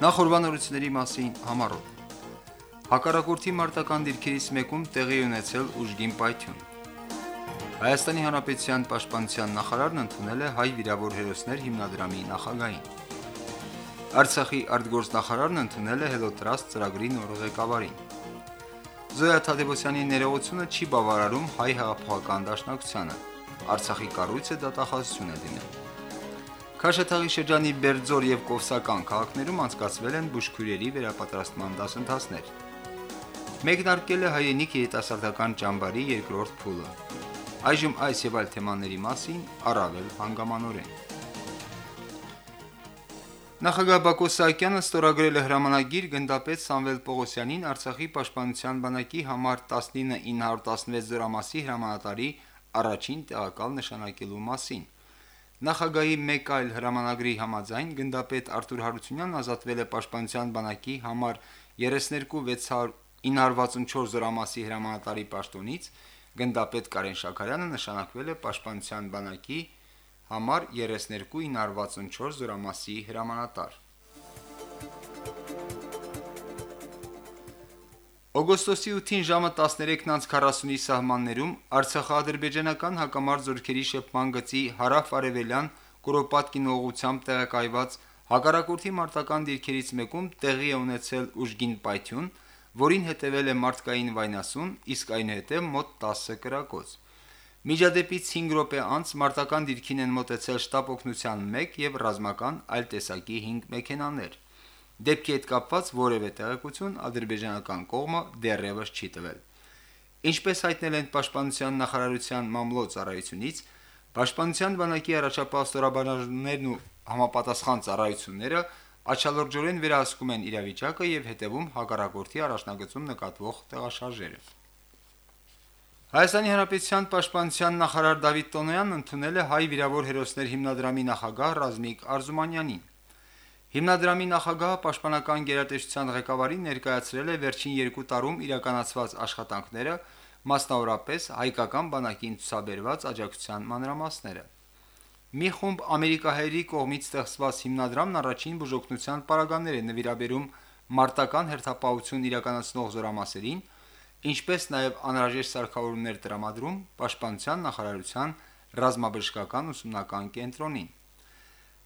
Նախորbanությունների մասին համառոտ Հակառակորդի մարտական դիրքերից մեկում տեղի ունեցել ուժգին պայթյուն Հայաստանի Հանրապետության Պաշտպանության նախարարն ընդունել է հայ վիրավոր հերոսներ հիմնադրամի նախագահին Արցախի արտգործնախարարն ընդունել է Trust ծրագրի նոր ղեկավարին Զոյա Թադևոսյանի ներողությունը չի բավարարում հայ հեղափոխական դաշնակցությանը Արցախի կառույցը դատախազություն է դիմել Քաշաթաղի շրջանի Բերձոր եւ Կովսական քաղաքներում անցկացվել են բուժքույրերի վերապատրաստման դասընթացներ։ Մեկնարկել է հայենիք երիտասարդական ճամբարի երկրորդ փուլը։ Այժմ այս եւ այլ թեմաների մասին առավել հանգամանորեն։ Նախագահ Բակո Սահակյանը ստորագրել է հրամանագիր գնդապետ Սամվել Պողոսյանին Արցախի պաշտպանության բանակի համար 19916 զորամասի հրամանատարի առաջին տեղակալ նշանակելու մասին։ Նախագահի մեկ այլ հրամանագրի համաձայն գնդապետ Արթուր Հարությունյանն ազատվել է Պաշտպանության բանակի համար 32664 զորամասի հրամանատարի պաշտոնից, գնդապետ Կարեն Շաքարյանը նշանակվել է Պաշտպանության բանակի համար 32964 զորամասի հրամանատար։ Օգոստոսի 8-ին ժամը 13:40-ի սահմաններում Արցախա-ադրբեջանական հակամարտ զորքերի շփման գծի հարավ-արևելյան Կուրոպատկին ուղությամբ տեղակայված հակառակորդի մարտական դիրքերից մեկում տեղի է ունեցել ուժգին պայթյուն, որին հետևել է մարդկային վայնասուն, իսկ այնուհետև մոտ 10 կրակոց։ Միջադեպից 5 րոպե անց մարտական դիրքին են մոտեցել շտապ օգնության 1 եւ ռազմական այլ տեսակի 5 մեքենաներ։ Դեպքի հետ կապված որևէ տեղեկություն ադրբեջանական կողմը դեռևս չի տվել։ Ինչպես հայտնել են Պաշտպանության նախարարության մամլոյ ծառայությունից, Պաշտպանության բանակի առաջապահ ստորաբաժանումներն ու համապատասխան ծառայությունները աչալրջորեն վերահսկում են իրավիճակը եւ հետեւում հակառակորդի առաջնագծում նկատվող տեղաշարժերը։ Հայաստանի Հանրապետության Պաշտպանության նախարար Դավիթ Տոնոյանն ընդունել է հայ վիրավոր հերոսներ հիմնադրամի նախագահ Ռազմիկ Արզումանյանին։ Հիմնադրամի նախագահը պաշտպանական գերատեսչության ղեկավարին ներկայացրել է վերջին 2 տարում իրականացված աշխատանքները, մասնավորապես հայկական բանակին ցուցաբերված աջակցության մանրամասները։ Մի խումբ ամերիկահայերի կողմից ստեղծված հիմնադրամն առաջին բուժօգնության պարագաներ է նվիրաբերում մարտական հերթապահություն իրականացնող զորամասերին, ինչպես նաև անհրաժեշտ սարքավորումներ տրամադրում Պաշտպանության նախարարության ռազմաբժշկական ուսումնական կենտրոնին։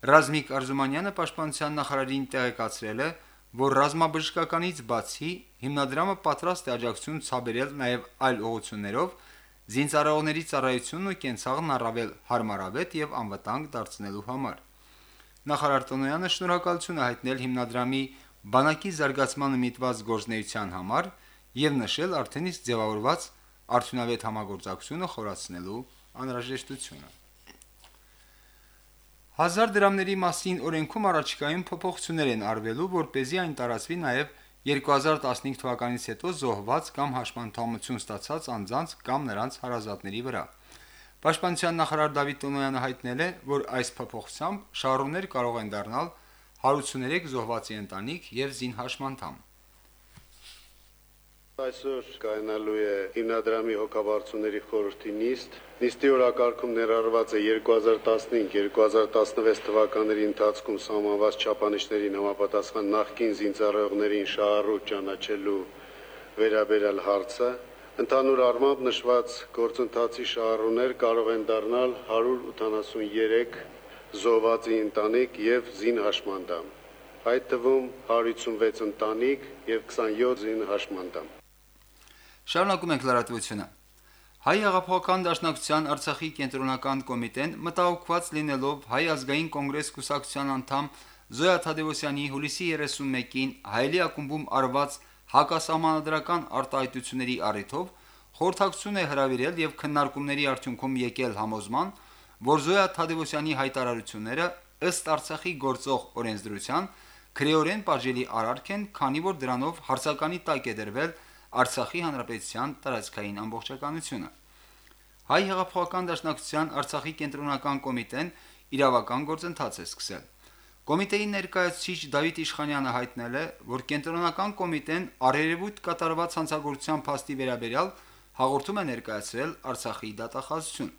Ռազմիկ Արզումանյանը պաշտպանության նախարարին տեղեկացրել է, որ ռազմաբժշկականից բացի հիմնադրամը պատրաստ է աջակցություն ցաբերել նաև այլ ուղղություններով զինծառայողների ծառայությունն ու կենցաղն առավել հարմարավետ եւ անվտանգ դարձնելու համար։ Նախարար Տոնոյանը շնորհակալություն է հայտնել հիմնադրամի բանակի զարգացմանը միտված գործնեության համար եւ նշել արդեն իսկ ձևավորված արդյունավետ համագործակցությունը խորացնելու անհրաժեշտությունը։ 1000 դրամների մասին օրենքում առաջիկայում փոփոխություններ են արվելու, որ เป զի այն տարածվի նաև 2015 թվականից հետո զոհված կամ հաշմանդամություն ստացած անձանց կամ նրանց հարազատների վրա։ Պաշտպանության նախարար Դավիթ Տոնոյանը հայտնել է, որ այս փոփոխությամբ շահառուներ կարող են դառնալ 183 զոհվածի ընտանիք եւ զինհաշմանդամ։ Այսօր կայանալու է հիմնադրամի հոգաբարձուների խորհրդի նիստ։ Նիստի օրակարգում ներառված է 2015-2016 թվականների ընթացքում սահմանված չափանիշներին համապատասխան նախկին զինծառայողներին շահառուտ ճանաչելու վերաբերյալ հարցը։ Ընդհանուր առմամբ նշված գործընթացի շահառուներ կարող են դառնալ 183 զոհվածի ընտանիք եւ զինհաշմանդամ այդ թվում 156 ընտանիք եւ 27 զինհաշմանդամ Շարունակում ենք լրատվությունը։ Հայ հեղափոխական դաշնակցության Արցախի կենտրոնական կոմիտեն մտահոգված լինելով Հայ ազգային կոնգրես կուսակցության անդամ Զոյա Թադևոսյանի հուլիսի 31-ին հայելի ակումբում արված հակասահմանադրական արտահայտությունների առիթով խորհրդակցություն է հրավիրել եւ քննարկումների արդյունքում եկել համոզման, որ Զոյա Թադևոսյանի հայտարարությունները ըստ Արցախի գործող օրենսդրության քրեորեն բաժելի արարք են, քանի որ դրանով հարցականի տակ է դրվել Արցախի հանրապետության տարածքային ամբողջականությունը։ Հայ հեղափոխական դաշնակցության Արցախի կենտրոնական կոմիտեն իրավական գործընթաց է սկսել։ Կոմիտեի ներկայացուցիչ Դավիթ Իշխանյանը հայտնել է, որ կենտրոնական կոմիտեն արերևույթ կատարված հանցագործության փաստի վերաբերյալ հաղորդում է ներկայացրել Արցախի դատախազություն։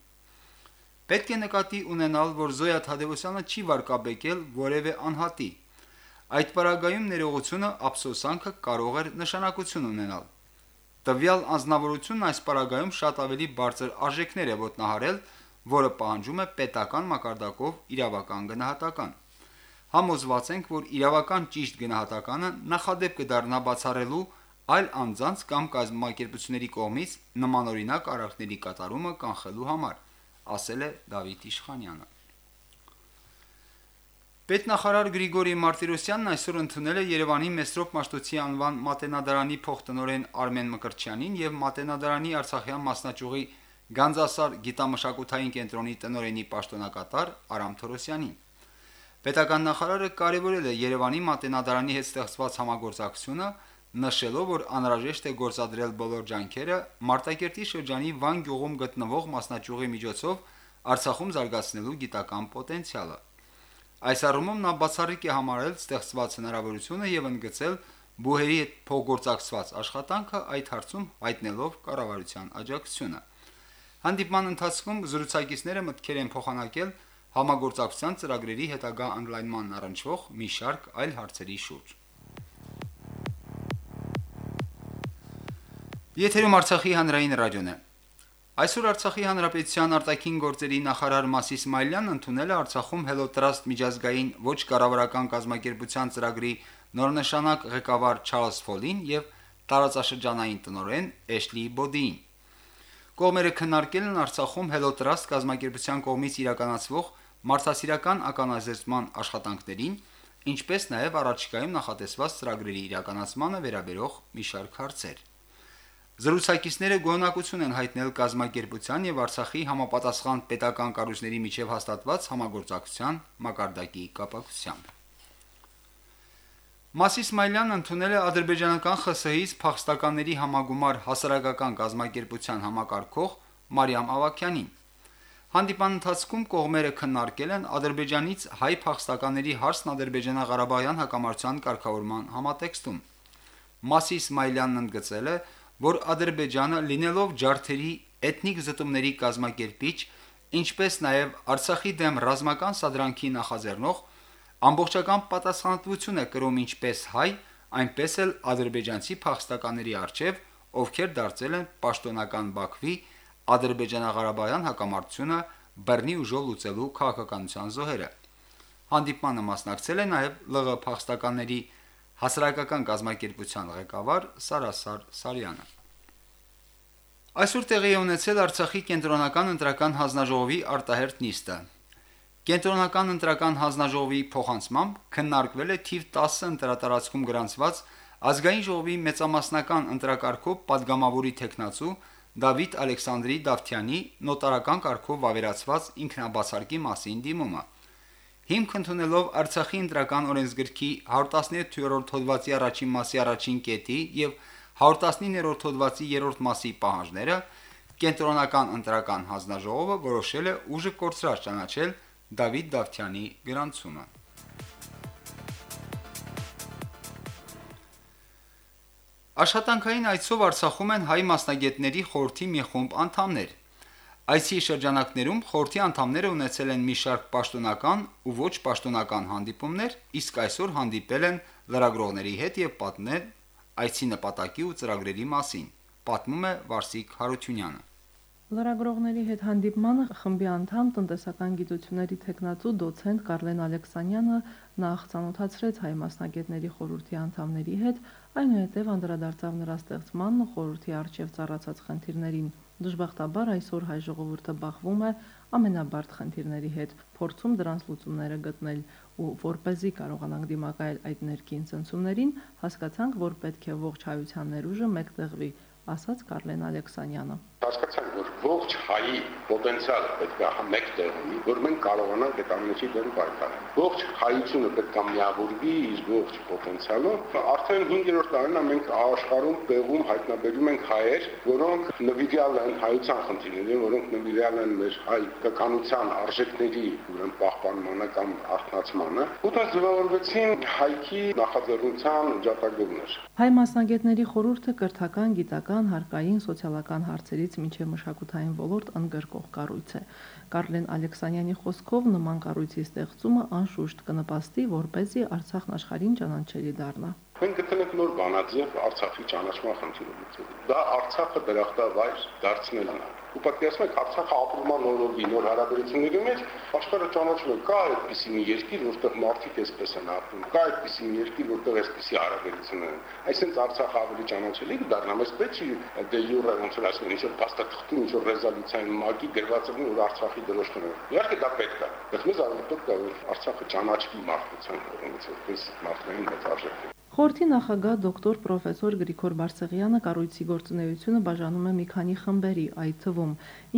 Պետք է նկատի ունենալ, որ Զոյա Թադևոսյանը չի վարկաբեկել որևէ անհատի, Այդ պարագայում ներողությունը ափսոսանքը կարող էր նշանակություն ունենալ։ Տվյալ անznավորությունն այս պարագայում շատ ավելի բարձր արժեքներ է ոտնահարել, որը պահանջում է պետական մակարդակով իրավական գնահատական։ Համոզված ենք, որ իրավական ճիշտ գնահատականը նախադեպ կդառնա բացառելու այլ անձանց կամ կազմակերպությունների կողմից նմանօրինակ արարքների կատարումը կանխելու համար, ասել է Դավիթ Իշխանյանը։ Պետնախարար Գրիգորի Մարտիրոսյանն այսօր ընդունել է Երևանի Մեսրոպ Մաշտոցի անվան մատենադարանի փոխտնօրեն Արմեն Մկրտչյանին եւ մատենադարանի Արցախյան մասնաճյուղի Գանձասար գիտամշակութային կենտրոնի տնօրենի պաշտոնակատար Արամ Թորոսյանին։ Պետական նախարարը կարևորել է Երևանի մատենադարանի հետ ստեղծված համագործակցությունը, նշելով, որ անհրաժեշտ է գործադրել բոլոր ջանքերը Մարտակերտի շրջանի Վան գյուղում գտնվող մասնաճյուղի միջոցով Արցախում զարգացնելու գիտական պոտենցիալը։ Այս առումով նա բացառիկ է համարել ստեղծված հնարավորությունը եւ ընդգծել բուհերի հետ փոխգործակցված աշխատանքը այդ հարցում հայտնելով կառավարության աջակցությունը։ Հանդիպման ընթացքում զրուցակիցները մտքեր են փոխանակել համագործակցության ծրագրերի հետագա անլայնման առնչվող մի շարք այլ հարցերի շուրջ։ Եթերում Արցախի հանրային ռադիոն է։ Այսօր Արցախի հանրապետության արտաքին գործերի նախարար Մասիս Մայլյանն ընդունել է Արցախում Hello Trust միջազգային ոչ կառավարական կազմակերպության ծրագրի նորնշանակ ղեկավար Չարլզ Ֆոլին եւ տարածաշրջանային տնօրեն Էշլի Բոդին։ Կողմերը քննարկել են Արցախում Hello Trust կազմակերպության կողմից իրականացվող մարդասիրական ականազերծման աշխատանքներին, ինչպես նաև առաջիկայում նախատեսված ծրագրերի իրականացմանը վերաբերող մի շարք հարցեր։ Զրուցակիցները գոհնակություն են հայտնել կազմակերպության եւ Արցախի համապատասխան պետական կառույցների միջև հաստատված համագործակցության մակարդակի կապակցությամբ։ Մասիս Մայլյանն ընդունել է ադրբեջանական ԽՍՀ-ից փախստականների համագումար հասարակական կազմակերպության համակարգող Մարիամ Ավակյանին։ Հանդիպան ընթացքում կողմերը քննարկել են Ադրբեջանից հայ փախստականների հարցն Ադրբեջանա-Ղարաբաղյան հակամարտության կարգավորման համատեքստում։ Մասիս Մայլյանն ընդգծել է, որ Ադրբեջանը լինելով ջարդերի էթնիկ զտումների կազմակերպիչ, ինչպես նաև Արցախի դեմ ռազմական սադրանքի նախաձեռնող, ամբողջական պատասխանատվություն է կրում ինչպես հայ, այնպես էլ ադրբեջանցի փախստականների արչև, ովքեր դարձել են պաշտոնական Բաքվի Ադրբեջանա-Ղարաբաղյան հակամարտությունը բռնի ուժով լուծելու քաղաքականության զոհերը։ Հանդիպմանը մասնակցել է նաև ԼՂ փախստականների հասարակական գազམ་ակերպության ղեկավար Սարասար Սարյանը։ Այսօր տեղի ունեցել Արցախի կենտրոնական ընտրական հանձնաժողովի արտահերտ նիստը։ Կենտրոնական ընտրական հանձնաժողովի փոխանցմամբ քննարկվել է թիվ 10 ընտրատարածքում գրանցված ազգային ժողովի մեծամասնական ընտրակարգով падգամավորի տեխնացու Դավիթ Ալեքսանդրի Դավթյանի նոտարական կարգով վավերացված ինքնաբացարկի մասին դիմումը։ Հիմք ընդունելով Արցախի ընտրական օրենսգրքի 117-րդ հոդվածի առաջին մասի առաջին կետի եւ 119-րդ հոդվածի 3-րդ մասի պահանջները, կենտրոնական ընտրական հանձնաժողովը որոշել է ուժը կորցրած ճանաչել Դավիթ Դավթյանի գրանցումը։ Աշխատանքային այցով Արցախում են հայ մասնագետների խորհրդի մի խումբ անդամներ։ Այսի շրջանակներում խորհրդի անդամները ունեցել են մի շարք պաշտոնական ու ոչ պաշտոնական հանդիպումներ, իսկ այսօր հանդիպել են լրագրողների հետ եւ պատմել այցի նպատակի ու ծրագրերի մասին, պատմում է Վարսիկ Հարությունյանը։ Լրագրողների հետ հանդիպմանը խմբի անդամ տնտեսական գիտությունների տեխնացու դոցենտ Կարլեն Ալեքսանյանը նախ ցանոթացրեց հայ մասնագետների խորհրդի անդամների հետ, այնուհետև անդրադարձավ նրա ստեղծմանն ու խորհրդի արչև ծառացած խնդիրներին։ Դժբախտաբար այսօր հայ ժողովուրդը բախվում է ամենաբարդ խնդիրների հետ, փորձում դրանց լուծումները գտնել ու որ เป զի կարողանանք դիմակայել այդ ներքին ցնցումներին, հասկացանք, որ պետք է ողջ հայության ներուժը մեկտեղվի, ասաց Կարլեն Ալեքսանյանը հասկացանք, որ ողջ հայի պոտենցիալը պետք է մեկ տեղի, որ մենք կարողանանք այդ ամենի դեմ պայքարել։ Ողջ հայությունը պետք է միավորվի իր ողջ պոտենցիալով։ Արդեն 5-րդ տարին մենք աշխարհում տեղում հայտնաբերում ենք հայեր, որոնք նվիրյալ են հայության խնդիրներին, որոնք նվիրյալ են մեր հայկականության արժեքների ուրեմն պահպանմանը կամ արտնացմանը։ Ու դա ձևավորվեցին հայքի նախաձեռնության ջատագովներ։ Հայ մասնագետների խորհուրդը կրթական, գիտական, հարկային, սոցիալական հարցերի բուժքույրերից մինչև մշակութային ոլորտ ընդգրկող կառույց է։ Կարլեն Ալեքսանյանի խոսքով նման կառույցի ստեղծումը անշուշտ կնպաստի, որպեսզի Արցախն աշխարհին ճանաչելի դառնա։ Մենք գտնենք նոր բանաձև Արցախի ճանաչման խնդիրը լուծելու։ Դա Արցախը դրախտավայր դարձնելն է ու պատկերացնում եք Արցախը ապրում է նորովի նոր հարաբերությունների մեջ, աշխարհը ճանաչում է, կա այդպիսի մի երկիր, որտեղ մարդիկ էսպես են ապրում, կա այդպիսի մի երկիր, որտեղ էսպիսի հարաբերություններ են։ Այսինքն Արցախը ավելի ճանաչելի կդառնա, բայց պետք չի դե յուրը ոնց որ ասում են, ինչ-որ փաստաթղթի, ինչ-որ ռեզոլյուցիային մագի գրված լինի, որ Արցախի դրոշները։ Իհարկե դա պետք է։ Բայց մեզ ավելի պետք է որ Արցախը ճանաչվի մարդկության կողմից, որպես մարդկային մեծ արժեք։ Խորհրդի նախագահ դոկտոր պրոֆեսոր Գրիգոր Բարսեղյանը կառույցի գործունեությունը բաժանում է մի քանի խմբերի, այդ թվում.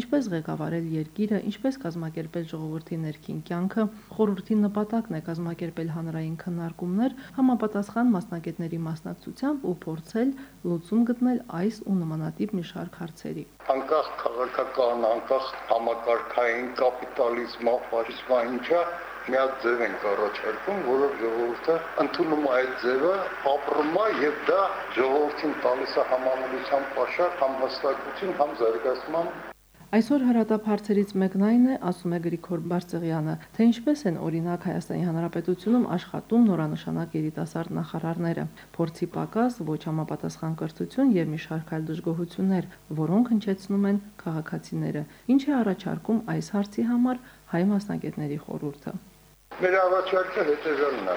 Ինչպես ղեկավարել երկիրը, ինչպես կազմակերպել ժողովրդի ներքին կյանքը, խորհրդի նպատակն է կազմակերպել հանրային քննարկումներ համապատասխան մասնագետների մասնակցությամբ ու փորձել լուծում գտնել այս ու նմանատիպ մի շարք հարցերի։ Անկախ քաղաքական, անկախ համակարգային կապիտալիզմը, ֆաշիզմը ինչա միակ ձև են առաջարկում, որով ժողովուրդը ընդունում է այդ ձևը, ապրում է եւ դա ժողովրդին տալիս է համանալության պաշար, համ հստակություն, համ զարգացման Այսօր հրատապ հարցերից մեկն այն է, ասում է Գրիգոր Բարսեղյանը, թե ինչպես են օրինակ Հայաստանի Հանրապետությունում աշխատում նորանշանակ երիտասարդ նախարարները։ Փորձի պակաս, ոչ համապատասխան կրթություն եւ մի շարք այլ դժգոհություններ, որոնք հնչեցնում են քաղաքացիները։ Ինչ է առաջարկում այս հարցի համար հայ մասնագետների խորհուրդը։ Մեր առաջարկը հետևյալն է.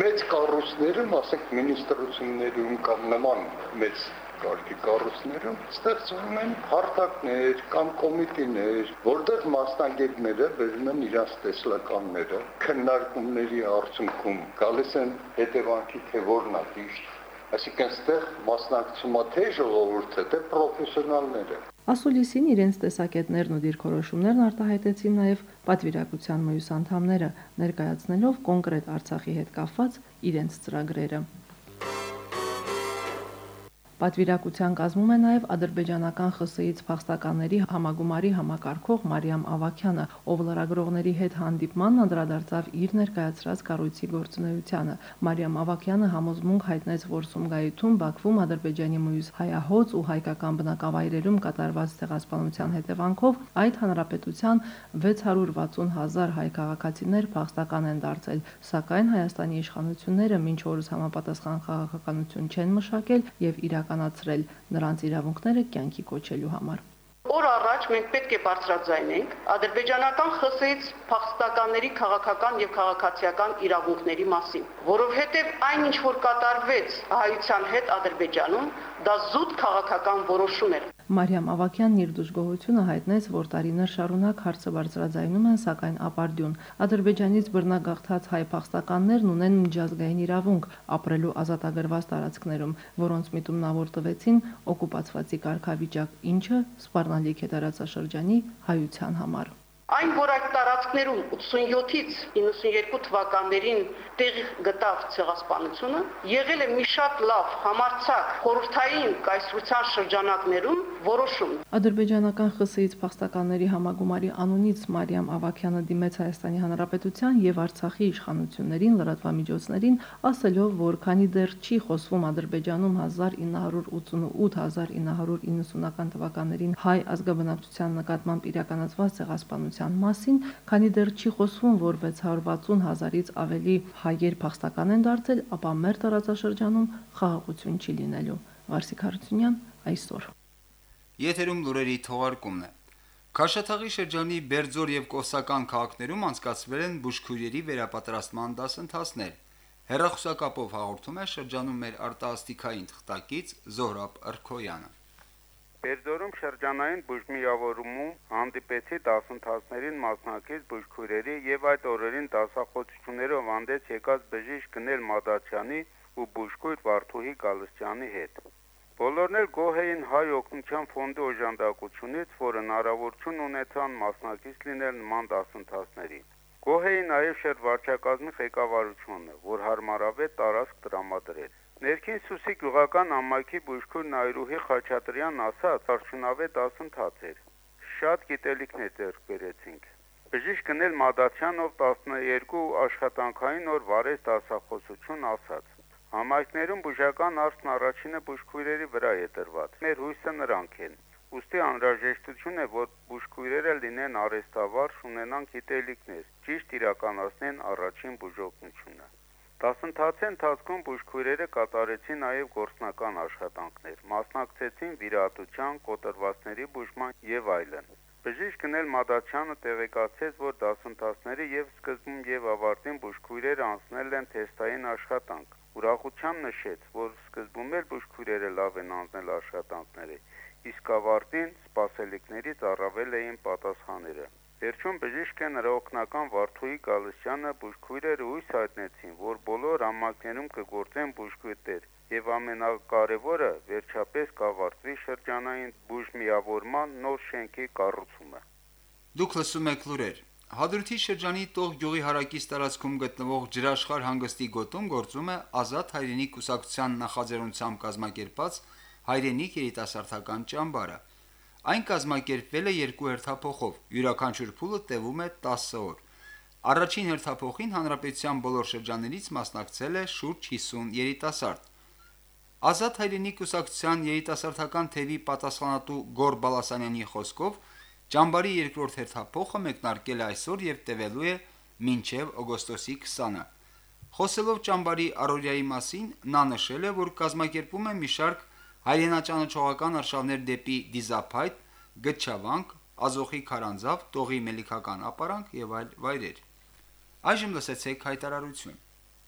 մեծ կառույցներում, ասենք մինիստրություններում կամ նման մեծ կարգի կառույցներում ստեղծվում են հարթակներ կամ կոմիտեներ, որտեղ մասնագետները բերում են իրաց տեսլականները, քննարկումների արդյունքում գալիս են հետևանքի, թե որն է ճիշտ Այսինքն այստեղ մասնակցում է թե ժողովուրդը, թե պրոֆեսիոնալները։ Ասուլիսին իրենց տեսակետներն ու դիրքորոշումներն արտահայտեցին նաև պատվիրակության մյուս անդամները, ներկայացնելով կոնկրետ Արցախի հետ կապված իրենց ծրագրերը։ Պատվիրակության կազմում է նաև ադրբեջանական ԽՍՀ-ից փախստականների համագումարի համակարգող Մարիամ Ավակյանը, ով լրագրողների հետ հանդիպմանն անդրադարձավ իր ներկայացրած կառույցի գործունեությանը։ Մարիամ Ավակյանը համոզմունք հայտնեց, որ Սումգայիթում, Բաքվում, Ադրբեջանի մյուս հայահոց ու հայկական բնակավայրերում կատարված ցեղասպանության հետևանքով այդ հանրապետության 660 հազար հայ քաղաքացիներ փախստական են դարձել, սակայն Հայաստանի իշխանությունները մինչ օրս համապատասխան քաղաքականություն չեն մշակել եւ իրական իրականացրել նրանց իրավունքները կյանքի կոչելու համար։ Օր առաջ մենք պետք է բարձրաձայնենք ադրբեջանական ԽՍՀ-ից փախստականների քաղաքական եւ քաղաքացիական իրավունքների մասին, որովհետեւ այն ինչ որ կատարվեց հայության հետ Ադրբեջանում, դա զուտ քաղաքական որոշում էր։ Մարիամ Ավակյանն իր դժգոհությունը հայտնեց, որ տարիներ շարունակ հարցը բարձրաձայնում են, սակայն ապարդյուն։ Ադրբեջանից բռնագաղթած հայ փախստականներն ունեն միջազգային իրավունք ապրելու ազատագրված տարածքներում, որոնց միտումնավոր տվեցին օկուպացվածի կարգավիճակ, ինչը սպառնալիք է տարածաշրջանի հայության համար։ Այն, որ այդ տարածքներում 87-ից 92 թվականներին տեղ գտավ ցեղասպանությունը, եղել է մի շատ լավ համարցակ խորհրդային կայսրության շրջանակներում որոշում։ Ադրբեջանական ԽՍՀ-ից փախստականների համագումարի անունից Մարիամ Ավակյանը դիմեց Հայաստանի Հանրապետության եւ Արցախի իշխանություններին լրատվամիջոցներին, ասելով, որ քանի դեռ չի խոսվում Ադրբեջանում 1988-1990-ական թվականներին հայ ազգաբնակչության նկատմամբ իրականացված ցեղասպանության ազատության մասին, քանի դեռ չի խոսվում, որ 660 հազարից ավելի հայեր փախստական են դարձել, ապա մեր տարածաշրջանում խաղաղություն չի լինելու։ Վարսիկ Հարությունյան այսօր։ Եթերում լուրերի թողարկումն է։ Քաշաթաղի շրջանի Բերձոր եւ Կոսական քաղաքներում անցկացվել են բուժքույրերի վերապատրաստման դասընթացներ։ Հերախոսակապով հաղորդում է շրջանում մեր արտասթիկային թղթակից Զոհրաբ Ըրքոյանը։ Բերձորում շրջանային բուժմիավորումում հանդիպեցի դասընթացներին մասնակից բուժքույրերի եւ այդ օրերին դասախոսություններով հանդես եկած բժիշկ Գնել Մադաչյանի ու բուժքույր Վարդուհի Գալստյանի հետ։ Բոլորն էլ գոհ էին հայ օգնության ֆոնդի օժանդակությունից, որ հնարավորություն ունեցան մասնակից լինել նման դասընթացների։ Գոհ էին նաև շեր վարչակազմի ղեկավարությունը, որ հարմարավետ տարածք տրամադրել։ Ներքին Սուսի գյուղական ամայքի բուժքույր Նայրուհի Խաչատրյան ասաց, արդյունավետ դասընթաց էր։ Շատ գիտելիքներ ձեռք բերեցինք։ Բժիշկ Գնել Մադացյանով 12 աշխատանքային օր վարեց դասախոսություն ասաց. Համայնքներում բուժական արծն առաջինը բուժքույրերի վրա է դրված։ Մեր հույսը նրանք են։ Ոստի անհրաժեշտություն է, որ բուժքույրերը լինեն արեստավարժ, ունենան գիտելիքներ, ճիշտ իրականացնեն առաջին բուժօգնությունը։ Դասընթացի ընթացքում բուժքույրերը կատարեցին նաև գործնական աշխատանքներ, մասնակցեցին վիրահատության, կոտրվածների բուժման եւ այլն։ Բժիշկ Գնել Մադաչյանը տեղեկացրեց, որ դասընթացները եւ սկզբում եւ ավարտին բուժքույրերը անցնել են թեստային աշխատանք։ Ուրախությամբ նշեց, որ սկզբում էլ բուժքույրերը լավ են անցնել աշխատանքները, իսկ ավարտին սպասելիքներից առավել էին պատասխանները։ Վերջում բժիշկը նրա օգնական Վարդուհի Գալստյանը բուժքույրերը հույս հայտնեցին, որ բոլոր համակներում կգործեն բուժքույրներ եւ ամենակարևորը վերջապես կավարտվի շրջանային բուժմիավորման նոր շենքի կառուցումը։ Դուք լսում եք լուրեր։ Հադրութի շրջանի Տող գյուղի հարակից տարածքում գտնվող Ջրաշխար հանգստի գոտում գործում է Ազատ հայրենիք կուսակցության նախաձեռնությամբ կազմակերպած հայրենիք երիտասարդական ճամբարը։ Այն կազմակերպվել է երկու հերթափոխով։ Յուրաքանչյուր փուլը տևում է 10 օր։ Առաջին հերթափոխին հանրապետության բոլոր շրջաններից մասնակցել է շուրջ 50 երիտասարդ։ Ազատ հայրենիք կուսակցության երիտասարդական թևի պատասխանատու Գոր Բալասանյանի խոսքով ճամբարի երկրորդ հերթափոխը մեկնարկել է այսօր եւ տևելու է մինչեւ օգոստոսի 20-ը։ Խոսելով ճամբարի առօրյայի մասին, նա նշել է, որ կազմակերպում է մի շարք հայրենաճանաչողական արշավներ դեպի Դիզափայտ, Գչավանք, Ազոխի Քարանձավ, Տողի Մելիքական ապարանք եւ այլ վայրեր։ Այժմ լսեցեք հայտարարություն։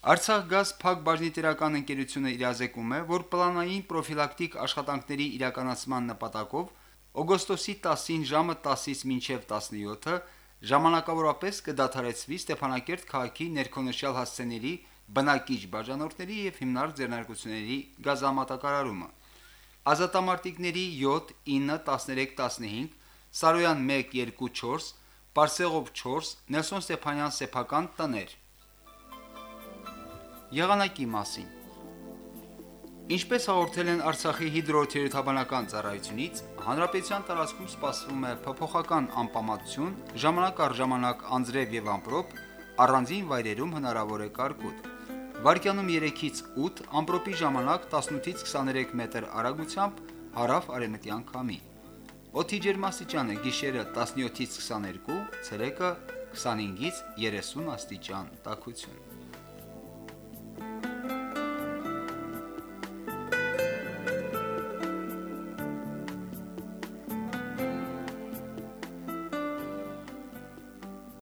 Արցախ գազ փակ բաժնետիրական ընկերությունը իրազեկում է, որ պլանային պրոֆիլակտիկ աշխատանքների իրականացման նպատակով օգոստոսի 10-ին ժամը 10-ից մինչև 17-ը ժամանակավորապես կդադարեցվի Ստեփանակերտ քաղաքի ներքոնշյալ հասցեների բնակիչ բաժանորդների եւ հիմնարկ ձեռնարկությունների գազամատակարարումը։ Ազատամարտիկների 7, 9, 13, 15, Սարոյան 1, 2, 4, Պարսեղով 4, Նելսոն Ստեփանյան սեփական տներ։ Եղանակի մասին Ինչպես հաղորդել են Արցախի հիդրոթերապևտաբանական ծառայությունից, հանրապետության տարածքում սպասվում է փոփոխական անպամատություն, ժամանակ առ ժամանակ անձրև եւ ամպրոպ, առանձին վայրերում հնարավոր է կարկուտ։ Վարկյանում 3-ից 8, ամպրոպի ժամանակ 18-ից 23 մետր արագությամբ հարավ արևմտյան քամի։ Օդի ջերմաստիճանը գիշերը 17-ից 22, ցերեկը 25-ից 30 աստիճան տաքություն։